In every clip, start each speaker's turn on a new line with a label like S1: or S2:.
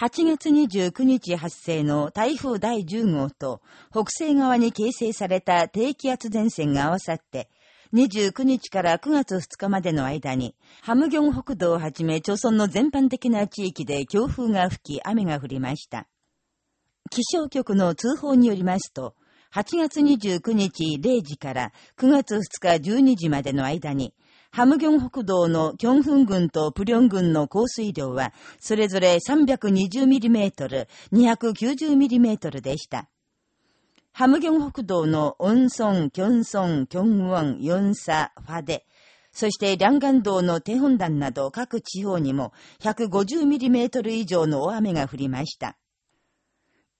S1: 8月29日発生の台風第10号と北西側に形成された低気圧前線が合わさって、29日から9月2日までの間に、ハムギョン北道をはじめ、朝村の全般的な地域で強風が吹き、雨が降りました。気象局の通報によりますと、8月29日0時から9月2日12時までの間に、ハムギョン北道のキョンフン郡とプリョン郡の降水量は、それぞれ 320mm、290mm でした。ハムギョン北道のオンソン、キョンソン、キョンウォン、ヨンサ、ファデ、そしてリャンガン道のテホンダンなど各地方にも 150mm 以上の大雨が降りました。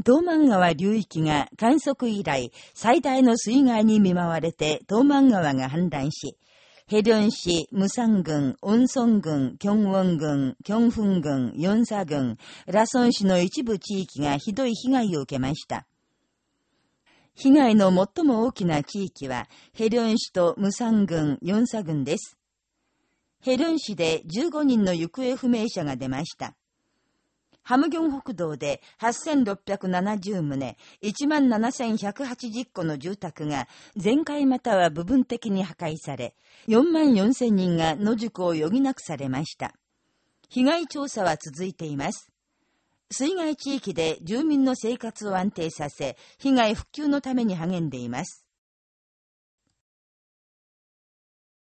S1: 東満川流域が観測以来最大の水害に見舞われて東満川が氾濫し、ヘリョン市、ムサン郡、ウンソン郡、キョンウォン郡、キョンフン郡、ヨンサ郡、ラソン市の一部地域がひどい被害を受けました。被害の最も大きな地域は、ヘリョン市とムサン郡、ヨンサ郡です。ヘリョン市で15人の行方不明者が出ました。ハムギョン北道で8670棟、17180戸の住宅が全壊または部分的に破壊され、4万4000人が野宿を余儀なくされました。被害調査は続いています。水害地域で住民の生活を安定させ、被害復旧のために励んでいます。